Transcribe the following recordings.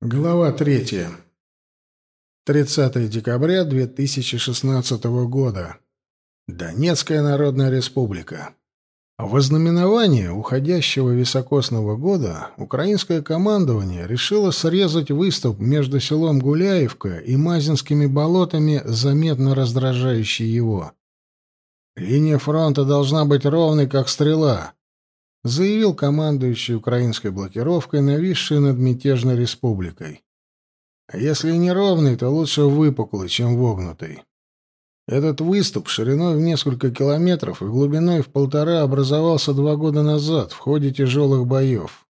Глава третья. 30 декабря 2016 года. Донецкая Народная Республика. В ознаменование уходящего високосного года украинское командование решило срезать выступ между селом Гуляевка и Мазинскими болотами, заметно раздражающий его. «Линия фронта должна быть ровной, как стрела», заявил командующий украинской блокировкой, нависшей над мятежной республикой. Если неровный, то лучше выпуклый, чем вогнутый. Этот выступ шириной в несколько километров и глубиной в полтора образовался два года назад в ходе тяжелых боев.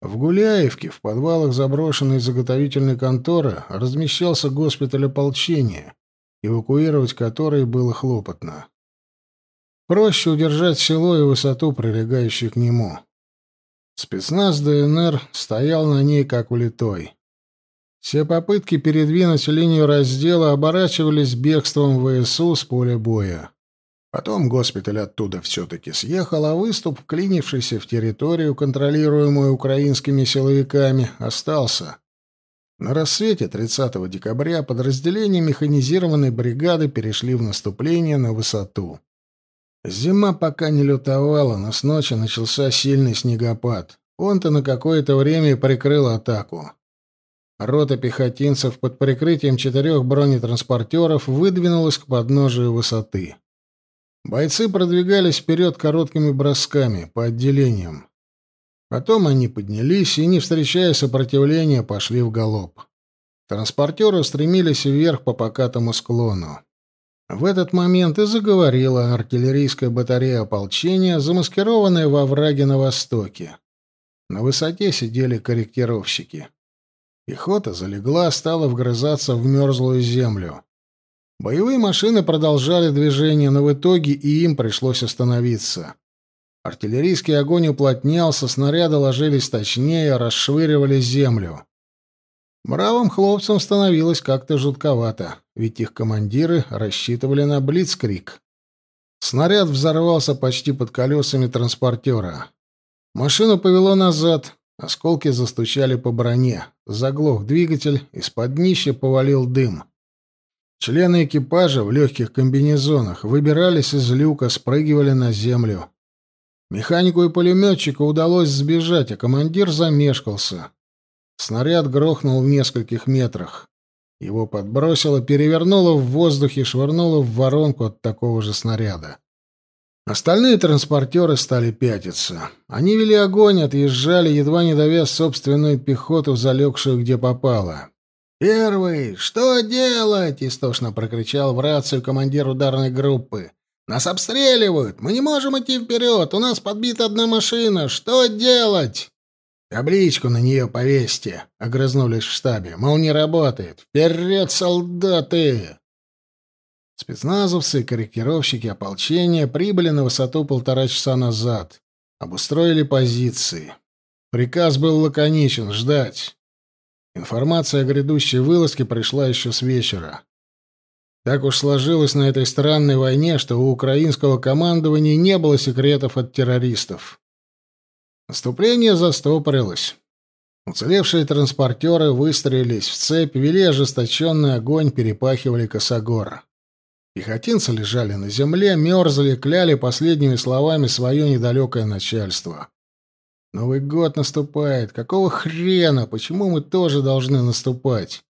В Гуляевке, в подвалах заброшенной заготовительной конторы, размещался госпиталь ополчения, эвакуировать который было хлопотно. Проще удержать село и высоту, прилегающую к нему. Спецназ ДНР стоял на ней как улитой. Все попытки передвинуть линию раздела оборачивались бегством ВСУ с поля боя. Потом госпиталь оттуда все-таки съехал, а выступ, вклинившийся в территорию, контролируемую украинскими силовиками, остался. На рассвете 30 декабря подразделения механизированной бригады перешли в наступление на высоту. Зима пока не лютовала, но с ночи начался сильный снегопад. Он-то на какое-то время и прикрыл атаку. Рота пехотинцев под прикрытием четырех бронетранспортеров выдвинулась к подножию высоты. Бойцы продвигались вперед короткими бросками по отделениям. Потом они поднялись и, не встречая сопротивления, пошли в галоп. Транспортеры устремились вверх по покатому склону. В этот момент и заговорила артиллерийская батарея ополчения, замаскированная во враге на востоке. На высоте сидели корректировщики. Пехота залегла, стала вгрызаться в мерзлую землю. Боевые машины продолжали движение, но в итоге и им пришлось остановиться. Артиллерийский огонь уплотнялся, снаряды ложились точнее, расшвыривали землю. Бравым хлопцам становилось как-то жутковато, ведь их командиры рассчитывали на блицкрик. Снаряд взорвался почти под колесами транспортера. Машину повело назад, осколки застучали по броне, заглох двигатель, из-под днища повалил дым. Члены экипажа в легких комбинезонах выбирались из люка, спрыгивали на землю. Механику и пулеметчику удалось сбежать, а командир замешкался. Снаряд грохнул в нескольких метрах. Его подбросило, перевернуло в воздухе швырнуло в воронку от такого же снаряда. Остальные транспортеры стали пятиться. Они вели огонь, отъезжали, едва не довез собственную пехоту, залегшую где попало. «Первый! Что делать?» — истошно прокричал в рацию командир ударной группы. «Нас обстреливают! Мы не можем идти вперед! У нас подбита одна машина! Что делать?» «Табличку на нее повесьте», — огрызнулись в штабе. «Мол, не работает. Вперед, солдаты!» Спецназовцы и корректировщики ополчения прибыли на высоту полтора часа назад. Обустроили позиции. Приказ был лаконичен — ждать. Информация о грядущей вылазке пришла еще с вечера. Так уж сложилось на этой странной войне, что у украинского командования не было секретов от террористов. Наступление застопорилось. Уцелевшие транспортеры выстроились в цепь, вели ожесточенный огонь, перепахивали косогор. Пехотинцы лежали на земле, мерзли, кляли последними словами свое недалекое начальство. Новый год наступает. Какого хрена? Почему мы тоже должны наступать?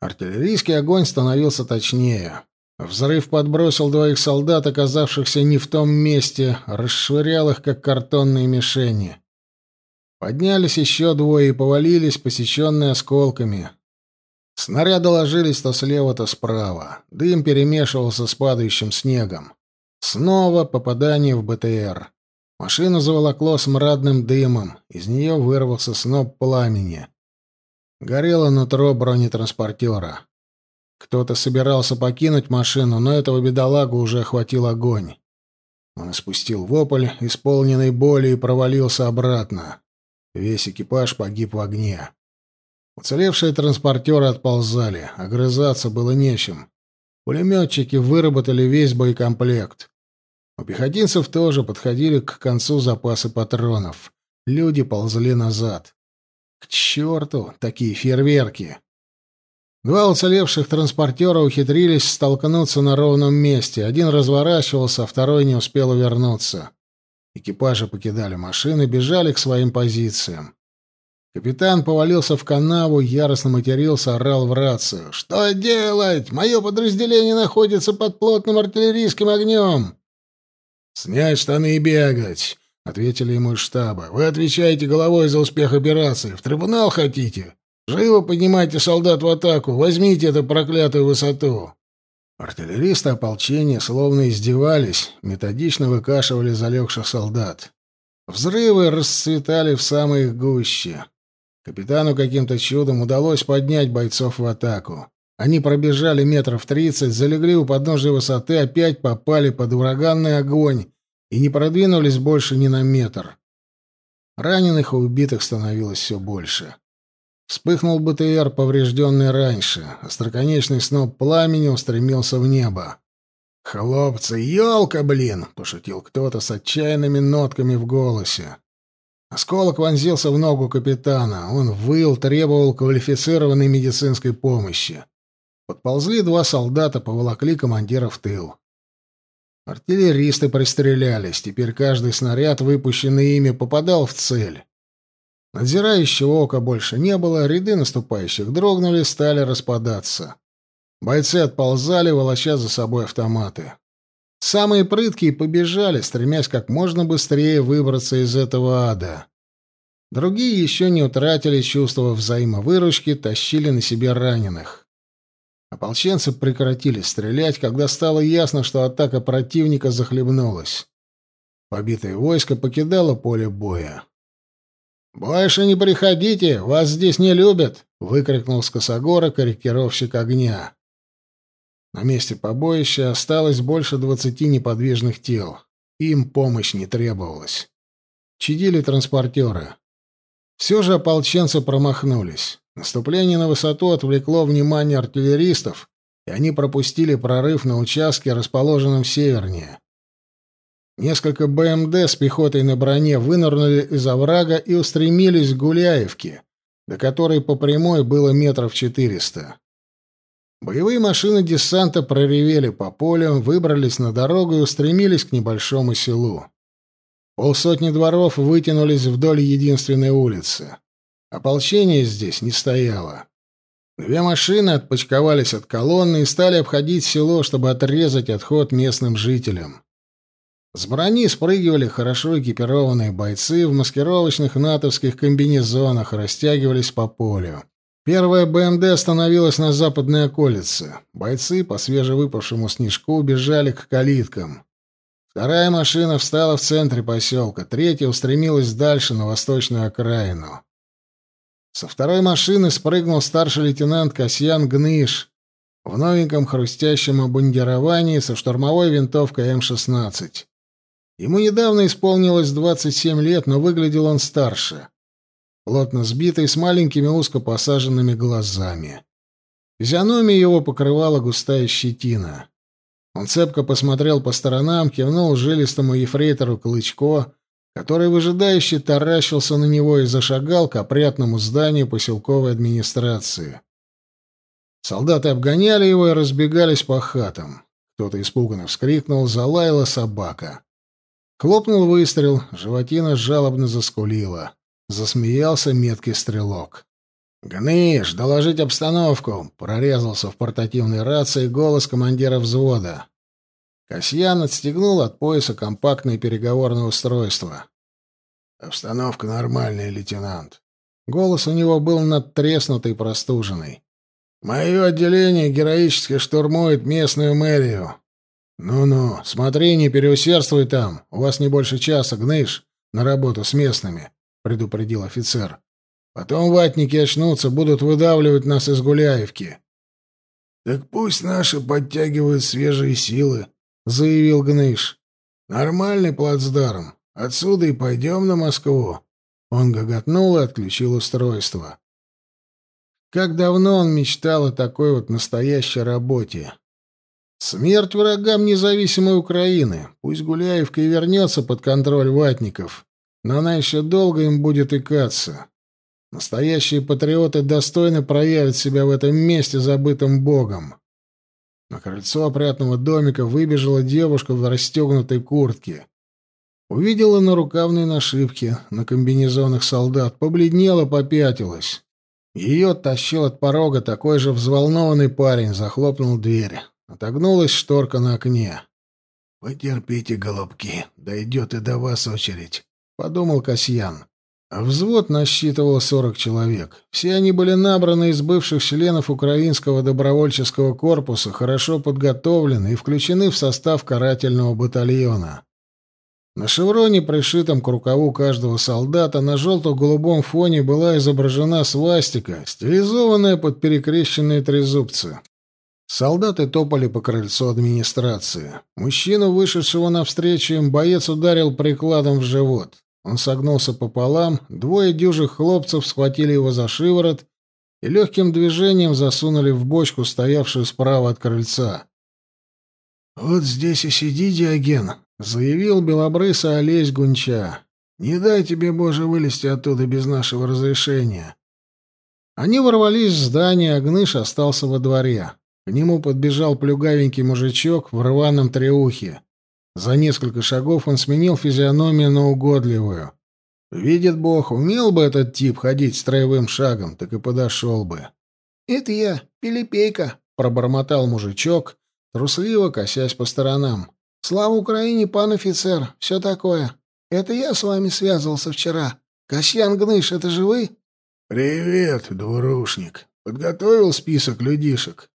Артиллерийский огонь становился точнее. Взрыв подбросил двоих солдат, оказавшихся не в том месте, расшвырял их, как картонные мишени. Поднялись еще двое и повалились, посеченные осколками. Снаряды ложились то слева, то справа. Дым перемешивался с падающим снегом. Снова попадание в БТР. Машину заволокло смрадным дымом. Из нее вырвался сноп пламени. Горело нутро бронетранспортера. Кто-то собирался покинуть машину, но этого бедолагу уже охватил огонь. Он испустил вопль, исполненный боли, и провалился обратно. Весь экипаж погиб в огне. Уцелевшие транспортеры отползали, огрызаться было нечем. Пулеметчики выработали весь боекомплект. У пехотинцев тоже подходили к концу запасы патронов. Люди ползли назад. К черту такие фейерверки! Два уцелевших транспортера ухитрились столкнуться на ровном месте. Один разворачивался, а второй не успел увернуться. Экипажи покидали машины, бежали к своим позициям. Капитан повалился в канаву, яростно матерился, орал в рацию. «Что делать? Мое подразделение находится под плотным артиллерийским огнем!» «Снять штаны и бегать!» — ответили ему из штаба. «Вы отвечаете головой за успех операции. В трибунал хотите? Живо поднимайте солдат в атаку! Возьмите эту проклятую высоту!» Артиллеристы ополчения словно издевались, методично выкашивали залегших солдат. Взрывы расцветали в самой их гуще. Капитану каким-то чудом удалось поднять бойцов в атаку. Они пробежали метров тридцать, залегли у подножия высоты, опять попали под ураганный огонь и не продвинулись больше ни на метр. Раненых и убитых становилось все больше. Вспыхнул БТР, поврежденный раньше. Остроконечный сноп пламени устремился в небо. «Хлопцы, елка, блин!» — пошутил кто-то с отчаянными нотками в голосе. Осколок вонзился в ногу капитана. Он выл, требовал квалифицированной медицинской помощи. Подползли два солдата, поволокли командира в тыл. Артиллеристы пристрелялись. Теперь каждый снаряд, выпущенный ими, попадал в цель. Надзирающего ока больше не было, ряды наступающих дрогнули, стали распадаться. Бойцы отползали, волоча за собой автоматы. Самые прыткие побежали, стремясь как можно быстрее выбраться из этого ада. Другие еще не утратили чувство взаимовыручки, тащили на себе раненых. Ополченцы прекратили стрелять, когда стало ясно, что атака противника захлебнулась. Побитое войско покидало поле боя. «Больше не приходите, вас здесь не любят!» — выкрикнул с косогора корректировщик огня. На месте побоища осталось больше двадцати неподвижных тел. Им помощь не требовалась. Чадили транспортеры. Все же ополченцы промахнулись. Наступление на высоту отвлекло внимание артиллеристов, и они пропустили прорыв на участке, расположенном севернее. Несколько БМД с пехотой на броне вынырнули из оврага и устремились к Гуляевке, до которой по прямой было метров четыреста. Боевые машины десанта проревели по полю, выбрались на дорогу и устремились к небольшому селу. Полсотни дворов вытянулись вдоль единственной улицы. Ополчение здесь не стояло. Две машины отпочковались от колонны и стали обходить село, чтобы отрезать отход местным жителям. С брони спрыгивали хорошо экипированные бойцы в маскировочных натовских комбинезонах, растягивались по полю. Первая БМД остановилась на западной околице. Бойцы по свежевыпавшему снежку бежали к калиткам. Вторая машина встала в центре поселка, третья устремилась дальше, на восточную окраину. Со второй машины спрыгнул старший лейтенант Касьян Гныш в новеньком хрустящем обмундировании со штурмовой винтовкой М-16. Ему недавно исполнилось 27 лет, но выглядел он старше плотно сбитый, с маленькими узко посаженными глазами. Физиономия его покрывала густая щетина. Он цепко посмотрел по сторонам, кивнул жилистому ефрейтору Клычко, который выжидающе таращился на него и зашагал к опрятному зданию поселковой администрации. Солдаты обгоняли его и разбегались по хатам. Кто-то испуганно вскрикнул, залаяла собака. Хлопнул выстрел, животина жалобно заскулила. Засмеялся меткий стрелок. «Гныш, доложить обстановку!» — прорезался в портативной рации голос командира взвода. Касьян отстегнул от пояса компактное переговорное устройство. «Обстановка нормальная, лейтенант». Голос у него был надтреснутый и простуженный. «Мое отделение героически штурмует местную мэрию. Ну-ну, смотри, не переусердствуй там. У вас не больше часа, гныш, на работу с местными предупредил офицер. Потом ватники очнутся, будут выдавливать нас из Гуляевки. Так пусть наши подтягивают свежие силы, заявил Гныш. Нормальный плацдарм. Отсюда и пойдем на Москву. Он гоготнул и отключил устройство. Как давно он мечтал о такой вот настоящей работе. Смерть врагам независимой Украины. Пусть Гуляевка и вернется под контроль ватников но она еще долго им будет икаться. Настоящие патриоты достойно проявят себя в этом месте, забытым Богом. На крыльцо опрятного домика выбежала девушка в расстегнутой куртке. Увидела на рукавной нашивке на комбинезонах солдат, побледнела, попятилась. Ее тащил от порога такой же взволнованный парень, захлопнул дверь. Отогнулась шторка на окне. «Потерпите, голубки, дойдет и до вас очередь», — подумал Касьян. Взвод насчитывал 40 человек. Все они были набраны из бывших членов Украинского добровольческого корпуса, хорошо подготовлены и включены в состав карательного батальона. На шевроне, пришитом к рукаву каждого солдата, на желто-голубом фоне была изображена свастика, стилизованная под перекрещенные трезубцы. Солдаты топали по крыльцу администрации. Мужчину, вышедшего навстречу им, боец ударил прикладом в живот. Он согнулся пополам, двое дюжих хлопцев схватили его за шиворот и легким движением засунули в бочку, стоявшую справа от крыльца. «Вот здесь и сиди, Диоген», — заявил белобрысый Олесь Гунча. «Не дай тебе, Боже, вылезти оттуда без нашего разрешения». Они ворвались в здание, а Гныш остался во дворе. К нему подбежал плюгавенький мужичок в рваном треухе. За несколько шагов он сменил физиономию на угодливую. Видит Бог, умел бы этот тип ходить строевым шагом, так и подошел бы. «Это я, Пилипейка», — пробормотал мужичок, трусливо косясь по сторонам. «Слава Украине, пан офицер, все такое. Это я с вами связывался вчера. Касьян Гныш, это же вы?» «Привет, двурушник. Подготовил список людишек?»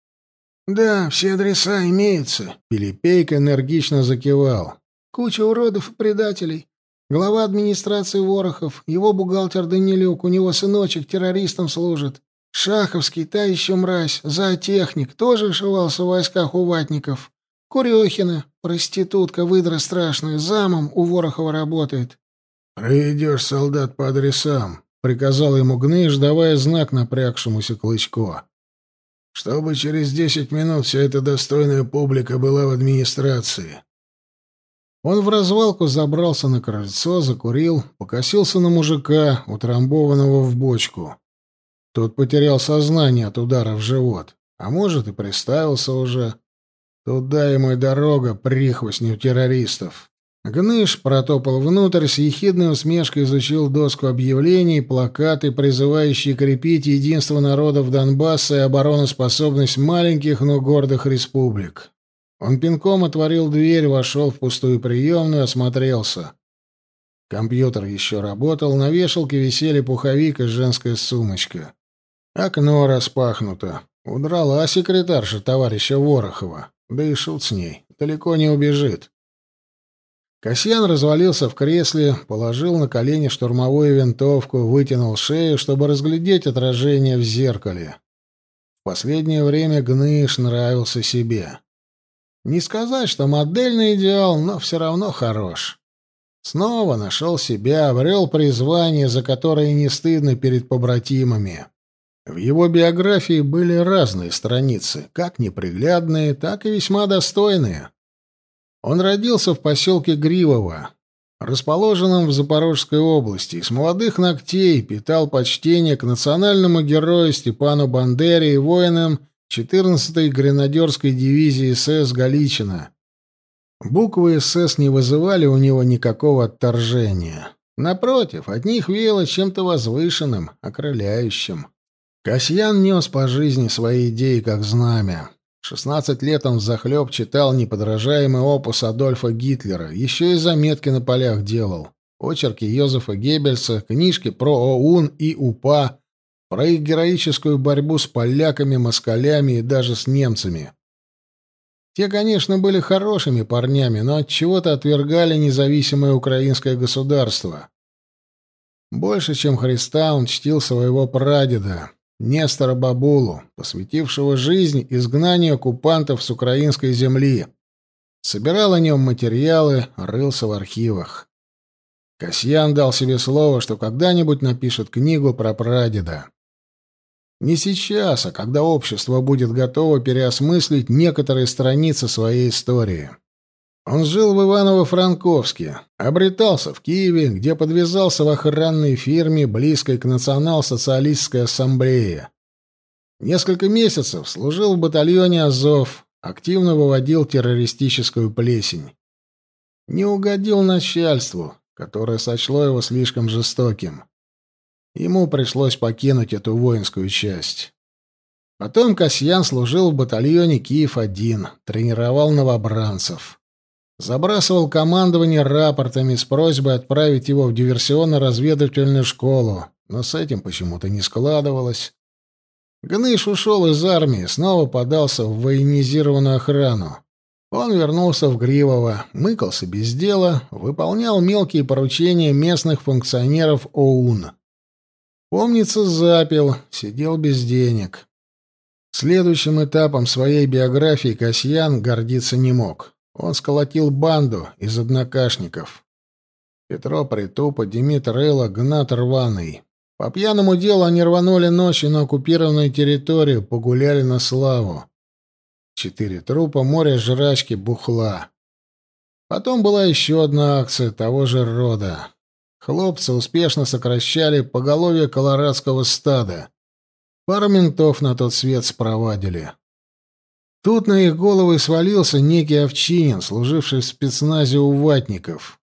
«Да, все адреса имеются», — Пилипейка энергично закивал. «Куча уродов и предателей. Глава администрации Ворохов, его бухгалтер Данилюк, у него сыночек террористом служит. Шаховский, та еще мразь, зоотехник, тоже ошивался в войсках у ватников. Курехина, проститутка, выдра страшная, замом у Ворохова работает». «Проведешь солдат по адресам», — приказал ему Гныш, давая знак напрягшемуся Клычко чтобы через десять минут вся эта достойная публика была в администрации. Он в развалку забрался на крыльцо, закурил, покосился на мужика, утрамбованного в бочку. Тот потерял сознание от удара в живот, а может и приставился уже. Туда ему и дорога, прихвостню террористов. Гныш протопал внутрь, с ехидной усмешкой изучил доску объявлений, плакаты, призывающие крепить единство народов Донбасса и обороноспособность маленьких, но гордых республик. Он пинком отворил дверь, вошел в пустую приемную, осмотрелся. Компьютер еще работал, на вешалке висели пуховик и женская сумочка. Окно распахнуто. Удрала секретарша товарища Ворохова. Да и шут с ней. Далеко не убежит. Касьян развалился в кресле, положил на колени штурмовую винтовку, вытянул шею, чтобы разглядеть отражение в зеркале. В последнее время Гныш нравился себе. Не сказать, что модельный идеал, но все равно хорош. Снова нашел себя, обрел призвание, за которое не стыдно перед побратимами. В его биографии были разные страницы, как неприглядные, так и весьма достойные. Он родился в поселке Гривово, расположенном в Запорожской области, и с молодых ногтей питал почтение к национальному герою Степану Бандере и воинам 14-й гренадерской дивизии СС Галичина. Буквы СС не вызывали у него никакого отторжения. Напротив, от них веяло чем-то возвышенным, окрыляющим. Касьян нес по жизни свои идеи как знамя. Шестнадцать лет он взахлеб читал неподражаемый опус Адольфа Гитлера, еще и заметки на полях делал. Очерки Йозефа Геббельса, книжки про ОУН и УПА, про их героическую борьбу с поляками, москалями и даже с немцами. Те, конечно, были хорошими парнями, но от чего-то отвергали независимое украинское государство. Больше, чем Христа, он чтил своего прадеда, Нестора Бабулу, посвятившего жизнь изгнанию оккупантов с украинской земли. Собирал о нем материалы, рылся в архивах. Касьян дал себе слово, что когда-нибудь напишет книгу про прадеда. Не сейчас, а когда общество будет готово переосмыслить некоторые страницы своей истории. Он жил в Иваново-Франковске, обретался в Киеве, где подвязался в охранной фирме, близкой к Национал-социалистской ассамблее. Несколько месяцев служил в батальоне «Азов», активно выводил террористическую плесень. Не угодил начальству, которое сочло его слишком жестоким. Ему пришлось покинуть эту воинскую часть. Потом Касьян служил в батальоне «Киев-1», тренировал новобранцев. Забрасывал командование рапортами с просьбой отправить его в диверсионно-разведывательную школу, но с этим почему-то не складывалось. Гныш ушел из армии, снова подался в военизированную охрану. Он вернулся в Гривово, мыкался без дела, выполнял мелкие поручения местных функционеров ОУН. Помнится, запил, сидел без денег. Следующим этапом своей биографии Касьян гордиться не мог. Он сколотил банду из однокашников. Петро Притупа, Димитр Элла, Гнат Рваный. По пьяному делу они рванули ночью на оккупированную территорию, погуляли на славу. Четыре трупа, море жрачки, бухла. Потом была еще одна акция того же рода. Хлопцы успешно сокращали поголовье колорадского стада. Пару ментов на тот свет спровадили. Тут на их головы свалился некий овчинин, служивший в спецназе у ватников.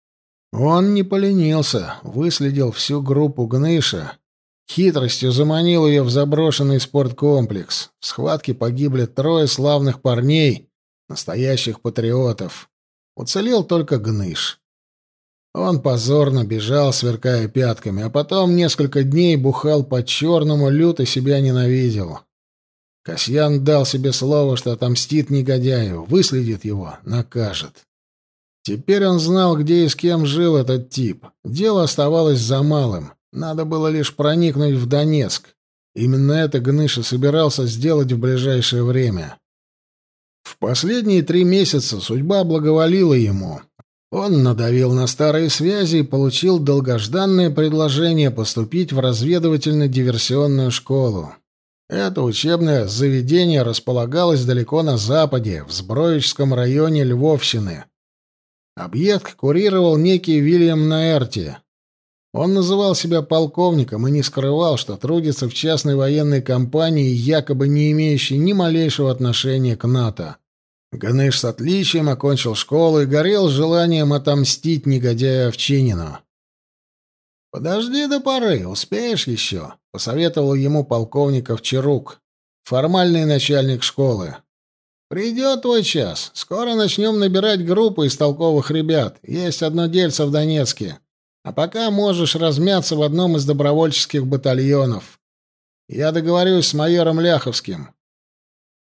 Он не поленился, выследил всю группу Гныша, хитростью заманил ее в заброшенный спорткомплекс. В схватке погибли трое славных парней, настоящих патриотов. Уцелел только Гныш. Он позорно бежал, сверкая пятками, а потом несколько дней бухал по-черному, люто себя ненавидел. Касьян дал себе слово, что отомстит негодяю, выследит его, накажет. Теперь он знал, где и с кем жил этот тип. Дело оставалось за малым. Надо было лишь проникнуть в Донецк. Именно это Гныша собирался сделать в ближайшее время. В последние три месяца судьба благоволила ему. Он надавил на старые связи и получил долгожданное предложение поступить в разведывательно-диверсионную школу. Это учебное заведение располагалось далеко на западе, в Сброевском районе Львовщины. Объект курировал некий Вильям Наэрти. Он называл себя полковником и не скрывал, что трудится в частной военной компании, якобы не имеющей ни малейшего отношения к НАТО. Ганыш с отличием окончил школу и горел желанием отомстить негодяю Овчинину. «Подожди до поры, успеешь еще», — посоветовал ему полковник Овчарук, формальный начальник школы. «Придет твой час. Скоро начнем набирать группу из толковых ребят. Есть одно дельце в Донецке. А пока можешь размяться в одном из добровольческих батальонов. Я договорюсь с майором Ляховским».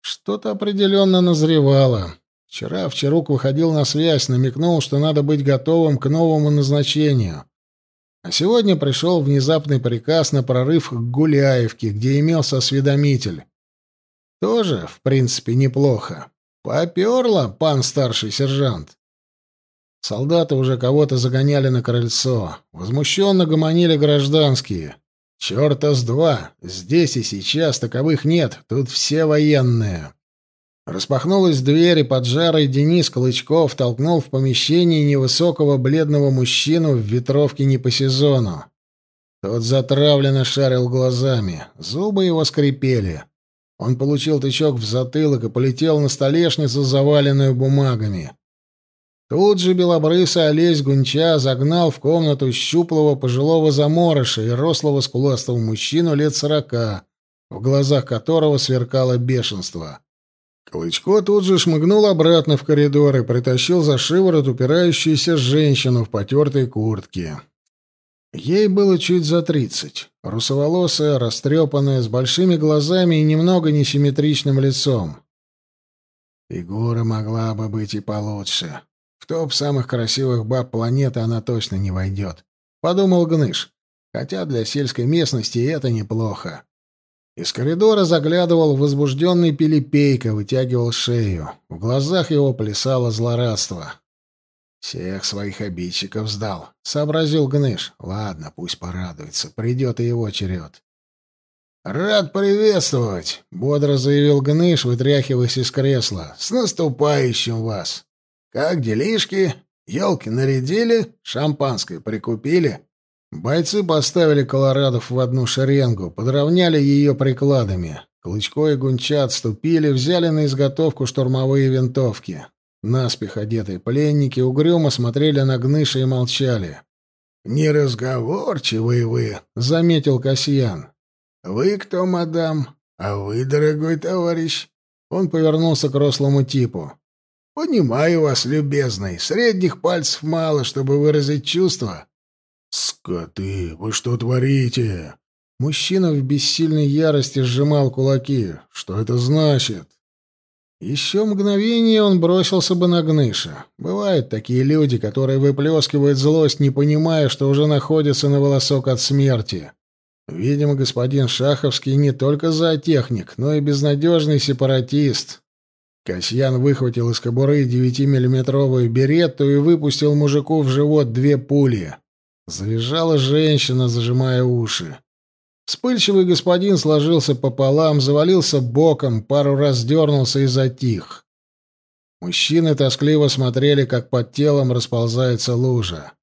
Что-то определенно назревало. Вчера Овчарук выходил на связь, намекнул, что надо быть готовым к новому назначению. А сегодня пришел внезапный приказ на прорыв к Гуляевке, где имелся осведомитель. Тоже, в принципе, неплохо. Поперло, пан старший сержант. Солдаты уже кого-то загоняли на крыльцо. Возмущенно гомонили гражданские. «Черта с два! Здесь и сейчас таковых нет, тут все военные!» Распахнулась дверь, и поджарый Денис Клычков толкнул в помещение невысокого бледного мужчину в ветровке не по сезону. Тот затравленно шарил глазами, зубы его скрипели. Он получил тычок в затылок и полетел на столешницу, заваленную бумагами. Тут же белобрысый Олесь Гунча загнал в комнату щуплого пожилого заморыша и рослого скуластого мужчину лет сорока, в глазах которого сверкало бешенство. Клычко тут же шмыгнул обратно в коридор и притащил за шиворот упирающуюся женщину в потертой куртке. Ей было чуть за тридцать, русоволосая, растрепанная, с большими глазами и немного несимметричным лицом. Фигура могла бы быть и получше. В топ самых красивых баб планеты она точно не войдет, — подумал Гныш. Хотя для сельской местности это неплохо. Из коридора заглядывал возбужденный Пилипейка, вытягивал шею. В глазах его плясало злорадство. «Всех своих обидчиков сдал», — сообразил Гныш. «Ладно, пусть порадуется. Придет и его черед». «Рад приветствовать», — бодро заявил Гныш, вытряхиваясь из кресла. «С наступающим вас!» Как делишки? Елки нарядили? Шампанское прикупили?» Бойцы поставили колорадов в одну шеренгу, подровняли ее прикладами. Клычко и Гунча отступили, взяли на изготовку штурмовые винтовки. Наспех одетые пленники угрюмо смотрели на Гныша и молчали. «Неразговорчивые вы», — заметил Касьян. «Вы кто, мадам? А вы, дорогой товарищ?» Он повернулся к рослому типу. «Понимаю вас, любезный. Средних пальцев мало, чтобы выразить чувства». «Скоты, вы что творите?» Мужчина в бессильной ярости сжимал кулаки. «Что это значит?» Еще мгновение он бросился бы на Гныша. Бывают такие люди, которые выплескивают злость, не понимая, что уже находятся на волосок от смерти. Видимо, господин Шаховский не только зоотехник, но и безнадежный сепаратист. Касьян выхватил из кобуры девятимиллиметровую беретту и выпустил мужику в живот две пули. Завизжала женщина, зажимая уши. Вспыльчивый господин сложился пополам, завалился боком, пару раз дернулся и затих. Мужчины тоскливо смотрели, как под телом расползается лужа.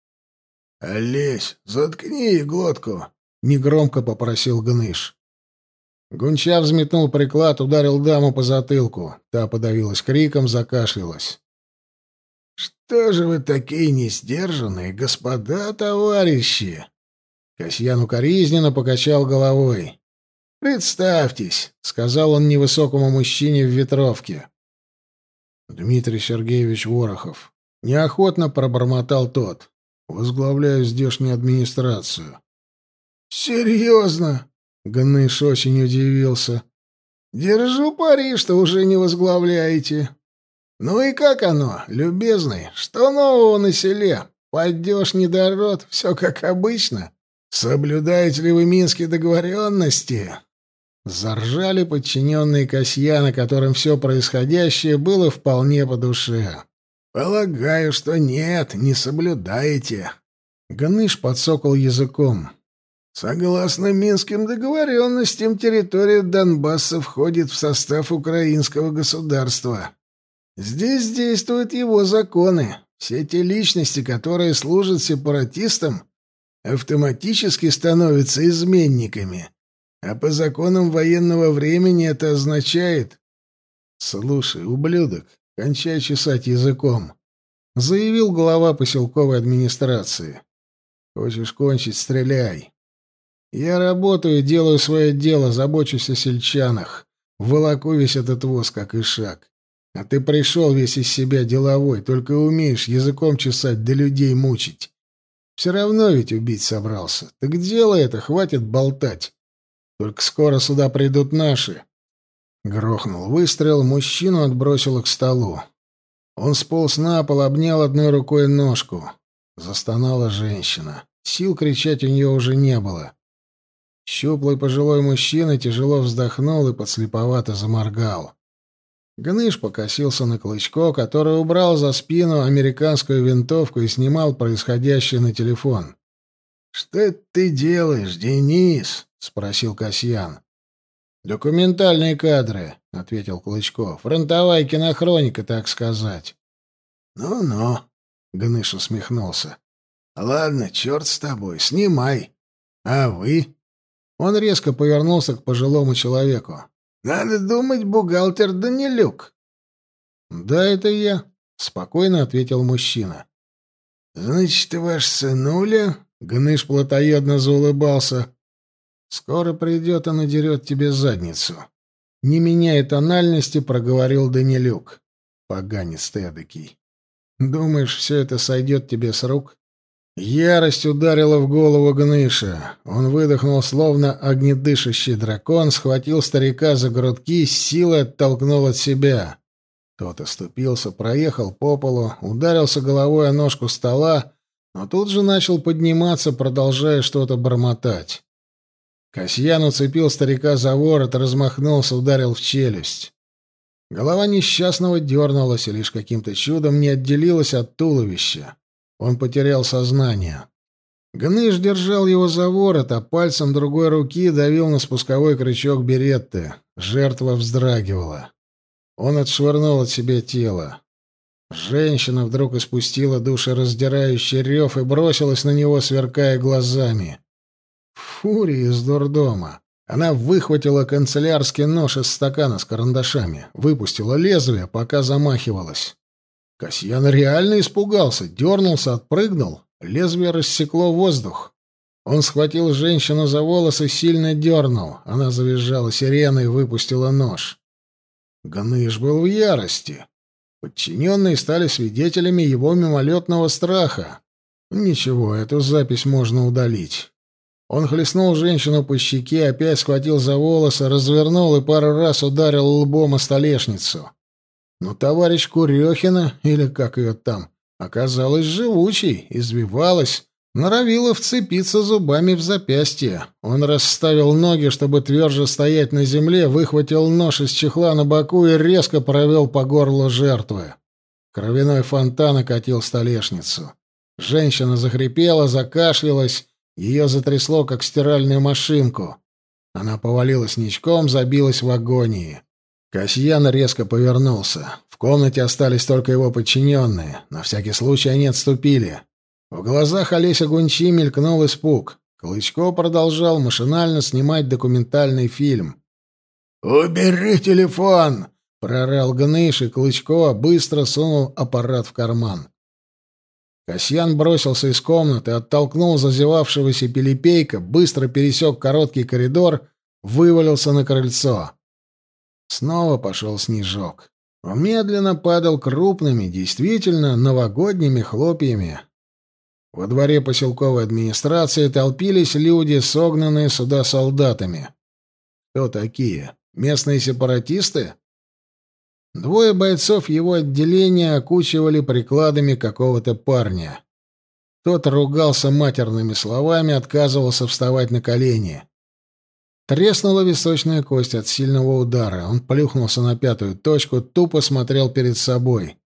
«Олесь, заткни глотку!» — негромко попросил Гныш. Гунча взметнул приклад, ударил даму по затылку. Та подавилась криком, закашлялась. «Что же вы такие несдержанные, господа товарищи?» Касьян укоризненно покачал головой. «Представьтесь», — сказал он невысокому мужчине в ветровке. «Дмитрий Сергеевич Ворохов». Неохотно пробормотал тот. «Возглавляю здешнюю администрацию». «Серьезно?» — Гныш очень удивился. «Держу пари, что уже не возглавляете. Ну и как оно, любезный? Что нового на селе? Пойдешь недород, все как обычно?» «Соблюдаете ли вы минские договоренности?» Заржали подчиненные Касьяна, которым все происходящее было вполне по душе. «Полагаю, что нет, не соблюдаете». Гныш подсокал языком. «Согласно минским договоренностям, территория Донбасса входит в состав украинского государства. Здесь действуют его законы. Все те личности, которые служат сепаратистам, автоматически становятся изменниками. А по законам военного времени это означает... «Слушай, ублюдок, кончай чесать языком», — заявил глава поселковой администрации. «Хочешь кончить — стреляй. Я работаю, делаю свое дело, забочусь о сельчанах, волоку весь этот воз, как и шаг. А ты пришел весь из себя деловой, только умеешь языком чесать да людей мучить. Все равно ведь убить собрался. Так делай это, хватит болтать. Только скоро сюда придут наши. Грохнул выстрел, мужчину отбросило к столу. Он сполз на пол, обнял одной рукой ножку. Застонала женщина. Сил кричать у нее уже не было. Щуплый пожилой мужчина тяжело вздохнул и подслеповато заморгал. Гныш покосился на Клычко, который убрал за спину американскую винтовку и снимал происходящее на телефон. «Что ты делаешь, Денис?» — спросил Касьян. «Документальные кадры», — ответил Клычко. «Фронтовая кинохроника, так сказать». «Ну-ну», — Гныш усмехнулся. «Ладно, черт с тобой, снимай. А вы?» Он резко повернулся к пожилому человеку. Надо думать, бухгалтер Данилюк. Да, это я, спокойно ответил мужчина. Значит, ваш сынуля? Гныш плотоядно заулыбался. Скоро придет и надерет тебе задницу. Не меняя тональности, проговорил Данилюк. Поганец ты эдакий. Думаешь, все это сойдет тебе с рук? Ярость ударила в голову Гныша. Он выдохнул, словно огнедышащий дракон, схватил старика за грудки, с силой оттолкнул от себя. Тот оступился, проехал по полу, ударился головой о ножку стола, но тут же начал подниматься, продолжая что-то бормотать. Касьян уцепил старика за ворот, размахнулся, ударил в челюсть. Голова несчастного дернулась и лишь каким-то чудом не отделилась от туловища. Он потерял сознание. Гныш держал его за ворот, а пальцем другой руки давил на спусковой крючок беретты. Жертва вздрагивала. Он отшвырнул от себя тело. Женщина вдруг испустила душераздирающий рев и бросилась на него, сверкая глазами. Фурия из дурдома. Она выхватила канцелярский нож из стакана с карандашами, выпустила лезвие, пока замахивалась. Касьян реально испугался, дернулся, отпрыгнул. Лезвие рассекло воздух. Он схватил женщину за волосы, сильно дернул. Она завизжала сиреной и выпустила нож. Ганыш был в ярости. Подчиненные стали свидетелями его мимолетного страха. Ничего, эту запись можно удалить. Он хлестнул женщину по щеке, опять схватил за волосы, развернул и пару раз ударил лбом о столешницу. Но товарищ Курехина, или как ее там, оказалась живучей, извивалась, норовила вцепиться зубами в запястье. Он расставил ноги, чтобы тверже стоять на земле, выхватил нож из чехла на боку и резко провел по горлу жертвы. Кровяной фонтан окатил столешницу. Женщина захрипела, закашлялась, ее затрясло, как стиральную машинку. Она повалилась ничком, забилась в агонии. Касьян резко повернулся. В комнате остались только его подчиненные. На всякий случай они отступили. В глазах Олеся Гунчи мелькнул испуг. Клычко продолжал машинально снимать документальный фильм. «Убери телефон!» — прорал Гныш, и Клычко быстро сунул аппарат в карман. Касьян бросился из комнаты, оттолкнул зазевавшегося Пелепейка, быстро пересек короткий коридор, вывалился на крыльцо. Снова пошел снежок. Он медленно падал крупными, действительно новогодними хлопьями. Во дворе поселковой администрации толпились люди, согнанные сюда солдатами. Кто такие? Местные сепаратисты? Двое бойцов его отделения окучивали прикладами какого-то парня. Тот ругался матерными словами, отказывался вставать на колени. Треснула височная кость от сильного удара. Он плюхнулся на пятую точку, тупо смотрел перед собой.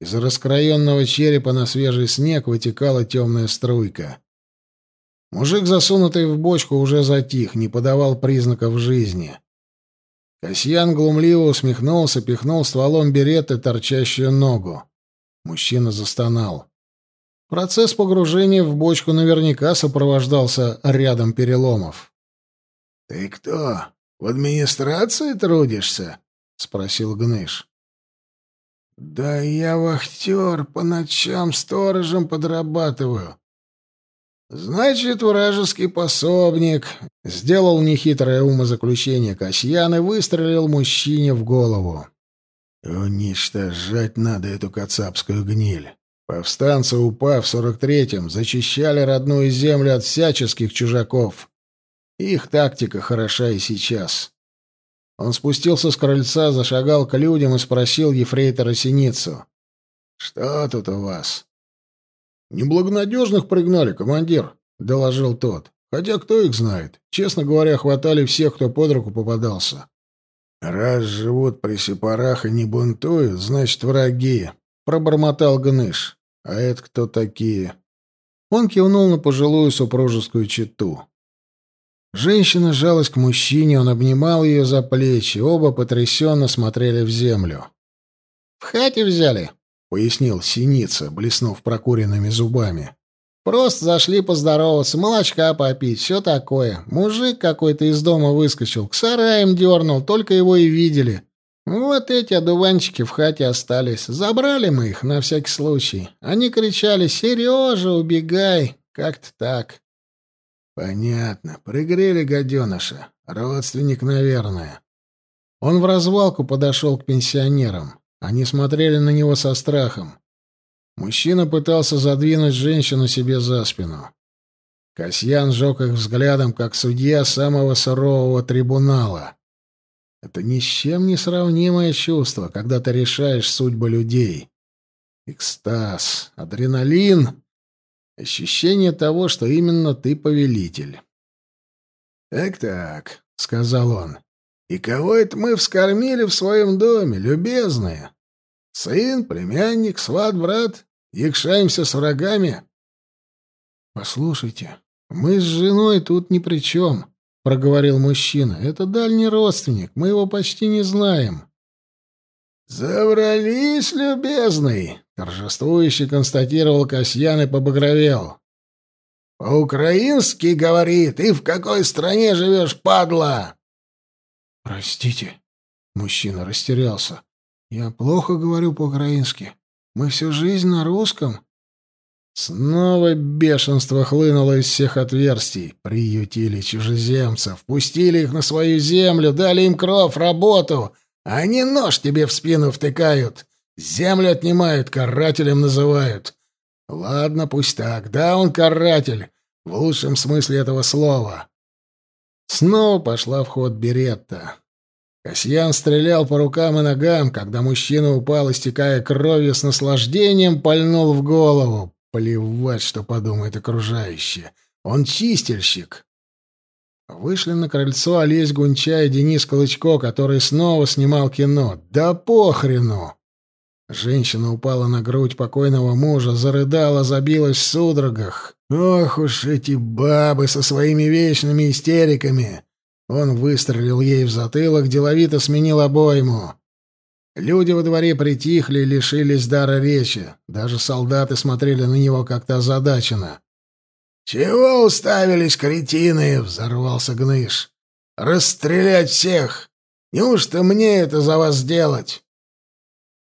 Из раскроенного черепа на свежий снег вытекала темная струйка. Мужик, засунутый в бочку, уже затих, не подавал признаков жизни. Касьян глумливо усмехнулся, пихнул стволом береты торчащую ногу. Мужчина застонал. Процесс погружения в бочку наверняка сопровождался рядом переломов. «Ты кто, в администрации трудишься?» — спросил Гныш. «Да я вахтер, по ночам сторожем подрабатываю». «Значит, вражеский пособник», — сделал нехитрое умозаключение Касьян и выстрелил мужчине в голову. «Уничтожать надо эту кацапскую гниль. Повстанцы, упав в сорок третьем, зачищали родную землю от всяческих чужаков. Их тактика хороша и сейчас. Он спустился с крыльца, зашагал к людям и спросил ефрейтора Синицу. «Что тут у вас?» «Неблагонадежных пригнали, командир», — доложил тот. «Хотя кто их знает? Честно говоря, хватали всех, кто под руку попадался». «Раз живут при сепарах и не бунтуют, значит, враги», — пробормотал Гныш. «А это кто такие?» Он кивнул на пожилую супружескую чету. Женщина жалась к мужчине, он обнимал ее за плечи, оба потрясенно смотрели в землю. «В хате взяли», — пояснил Синица, блеснув прокуренными зубами. «Просто зашли поздороваться, молочка попить, все такое. Мужик какой-то из дома выскочил, к сараям дернул, только его и видели. Вот эти одуванчики в хате остались. Забрали мы их на всякий случай. Они кричали «Сережа, убегай!» Как-то так. Понятно. Пригрели гаденыша. Родственник, наверное. Он в развалку подошел к пенсионерам. Они смотрели на него со страхом. Мужчина пытался задвинуть женщину себе за спину. Касьян жег их взглядом, как судья самого сурового трибунала. Это ни с чем не сравнимое чувство, когда ты решаешь судьбы людей. Экстаз, адреналин Ощущение того, что именно ты повелитель. «Так-так», — сказал он, — «и кого это мы вскормили в своем доме, любезные? Сын, племянник, сват, брат? Якшаемся с врагами?» «Послушайте, мы с женой тут ни при чем», — проговорил мужчина. «Это дальний родственник, мы его почти не знаем». «Забрались, любезный!» — торжествующе констатировал Касьян и побагровел. «По-украински, — говорит, — и в какой стране живешь, падла?» «Простите», — мужчина растерялся. «Я плохо говорю по-украински. Мы всю жизнь на русском». Снова бешенство хлынуло из всех отверстий. Приютили чужеземцев, пустили их на свою землю, дали им кров, работу, они нож тебе в спину втыкают, землю отнимают, карателем называют. Ладно, пусть так. Да, он каратель, в лучшем смысле этого слова. Снова пошла в ход Беретта. Касьян стрелял по рукам и ногам, когда мужчина упал, истекая кровью с наслаждением, пальнул в голову. Плевать, что подумает окружающие. Он чистильщик. Вышли на крыльцо Олесь Гунча и Денис Клычко, который снова снимал кино. Да похрену! Женщина упала на грудь покойного мужа, зарыдала, забилась в судорогах. Ох уж эти бабы со своими вечными истериками! Он выстрелил ей в затылок, деловито сменил обойму. Люди во дворе притихли и лишились дара речи. Даже солдаты смотрели на него как-то озадаченно. «Чего уставились, кретины?» — взорвался Гныш. «Расстрелять всех! Неужто мне это за вас сделать?»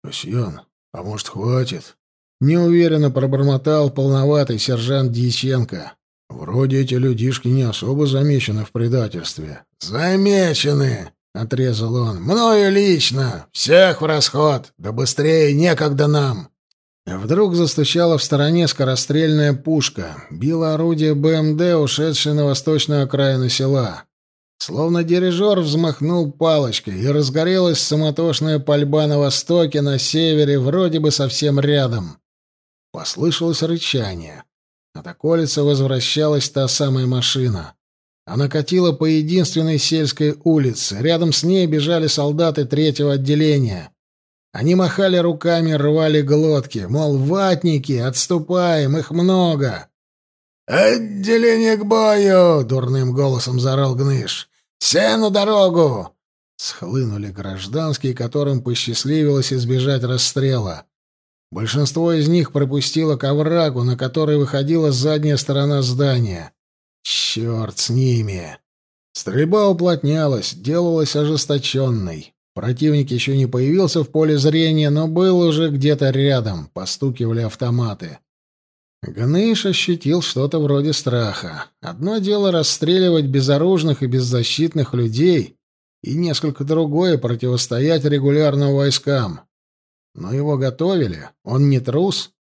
«Касьян, а может, хватит?» — неуверенно пробормотал полноватый сержант Дьяченко. «Вроде эти людишки не особо замечены в предательстве». «Замечены!» — отрезал он. «Мною лично! Всех в расход! Да быстрее, некогда нам!» Вдруг застучала в стороне скорострельная пушка. Било орудие БМД, ушедшее на восточную окраину села. Словно дирижер взмахнул палочкой, и разгорелась самотошная пальба на востоке, на севере, вроде бы совсем рядом. Послышалось рычание. От околицы возвращалась та самая машина. Она катила по единственной сельской улице. Рядом с ней бежали солдаты третьего отделения. Они махали руками, рвали глотки, мол, ватники, отступаем, их много. «Отделение к бою!» — дурным голосом заорал Гныш. «Все на дорогу!» Схлынули гражданские, которым посчастливилось избежать расстрела. Большинство из них пропустило к оврагу, на который выходила задняя сторона здания. Черт с ними! Стрельба уплотнялась, делалась ожесточенной. Противник еще не появился в поле зрения, но был уже где-то рядом, постукивали автоматы. Гныш ощутил что-то вроде страха. Одно дело расстреливать безоружных и беззащитных людей, и несколько другое — противостоять регулярным войскам. Но его готовили, он не трус.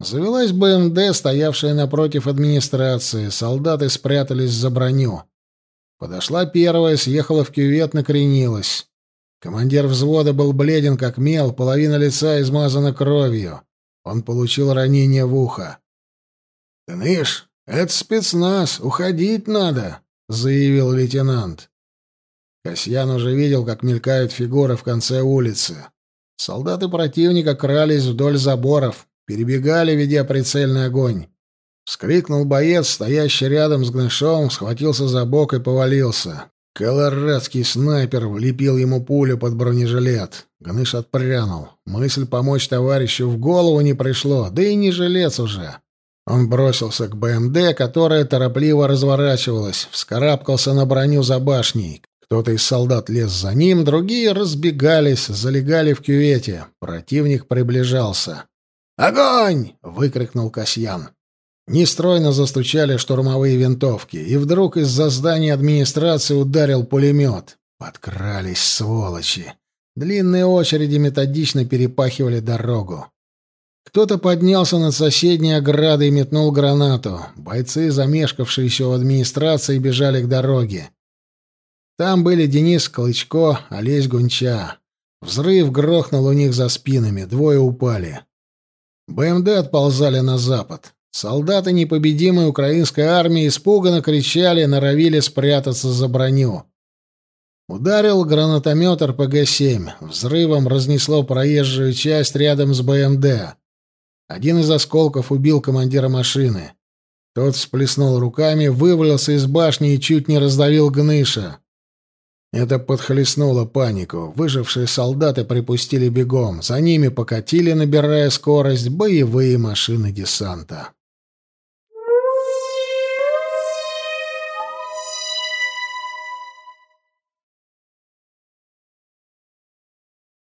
Завелась БМД, стоявшая напротив администрации, солдаты спрятались за броню. Подошла первая, съехала в кювет, накренилась. Командир взвода был бледен, как мел, половина лица измазана кровью. Он получил ранение в ухо. «Кныш, это спецназ, уходить надо», — заявил лейтенант. Касьян уже видел, как мелькают фигуры в конце улицы. Солдаты противника крались вдоль заборов, перебегали, ведя прицельный огонь. Вскрикнул боец, стоящий рядом с Гнышовым, схватился за бок и повалился. Колорадский снайпер влепил ему пулю под бронежилет. Гныш отпрянул. Мысль помочь товарищу в голову не пришло, да и не жилец уже. Он бросился к БМД, которая торопливо разворачивалась, вскарабкался на броню за башней. Кто-то из солдат лез за ним, другие разбегались, залегали в кювете. Противник приближался. «Огонь!» — выкрикнул Касьян. Нестройно застучали штурмовые винтовки, и вдруг из-за здания администрации ударил пулемет. Подкрались сволочи. Длинные очереди методично перепахивали дорогу. Кто-то поднялся над соседней оградой и метнул гранату. Бойцы, замешкавшиеся в администрации, бежали к дороге. Там были Денис Клычко, Олесь Гунча. Взрыв грохнул у них за спинами, двое упали. БМД отползали на запад. Солдаты непобедимой украинской армии испуганно кричали, норовили спрятаться за броню. Ударил гранатомет РПГ-7. Взрывом разнесло проезжую часть рядом с БМД. Один из осколков убил командира машины. Тот всплеснул руками, вывалился из башни и чуть не раздавил Гныша. Это подхлестнуло панику. Выжившие солдаты припустили бегом. За ними покатили, набирая скорость, боевые машины десанта.